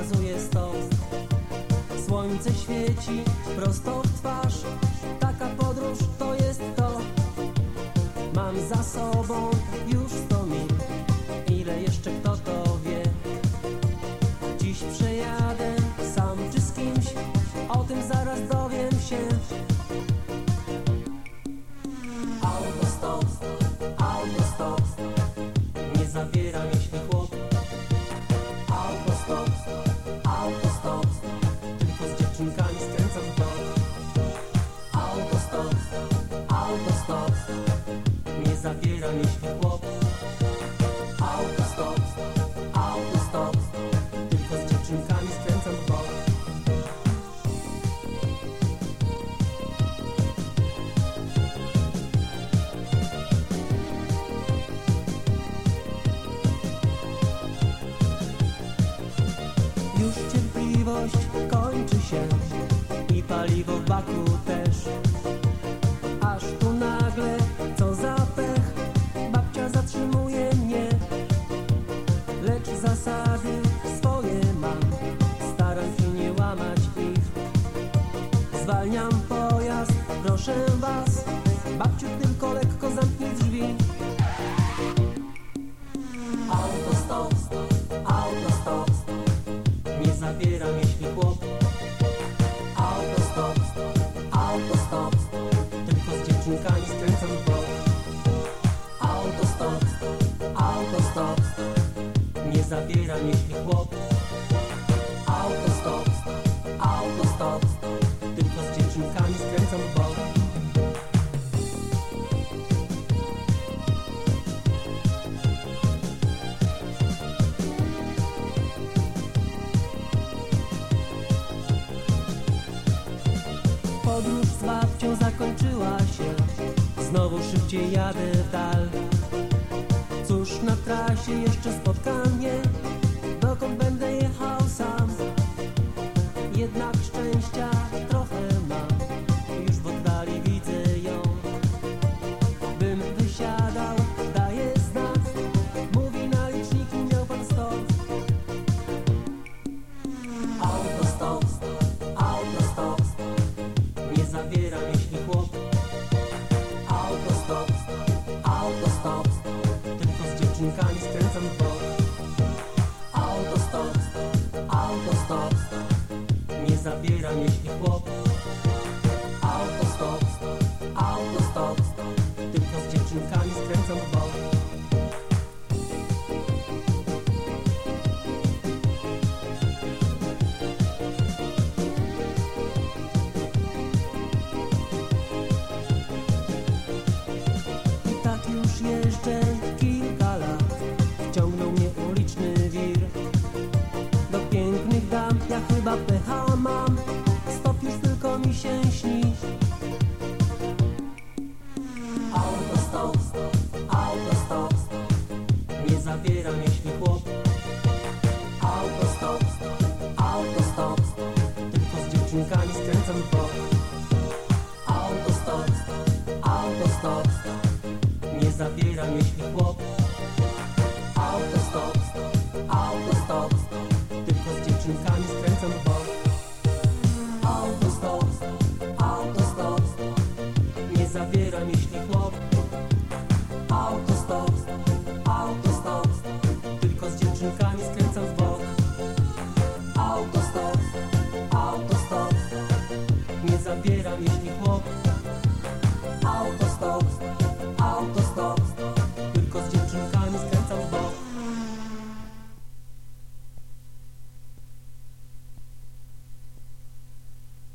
pokazuje stop Słońce świeci prosto w twarz. Taka podróż to jest to. Mam za sobą już sto mil. Ile jeszcze kto to wie? Dziś przejadę skręcam w bok. Już cierpliwość kończy się i paliwo w baku też. Zwalniam pojazd, proszę was, babciu tylko lekko zamknij drzwi. Autostop, autostop nie zabieram jeśli chłop. Autostop, autostop Tylko z dziewczynkami skręcam w bok. Autostop, autostop Nie zabieram jeśli chłop Podróż z babcią zakończyła się. Znowu szybciej jadę w dal. Cóż na trasie jeszcze spotka mnie autostop Tylko z dziewczynkami skręcam zawiera mięśnie chłop. Auto stop, auto stop. Tylko z dziewczynkami skręcam w bok. Auto stop, auto stop. Nie zawiera mięśnie chłop. Auto stop, auto stop. Tylko z dziewczynkami skręcam w bok. Auto stop, auto stop. Nie zawiera mięśnie chłop.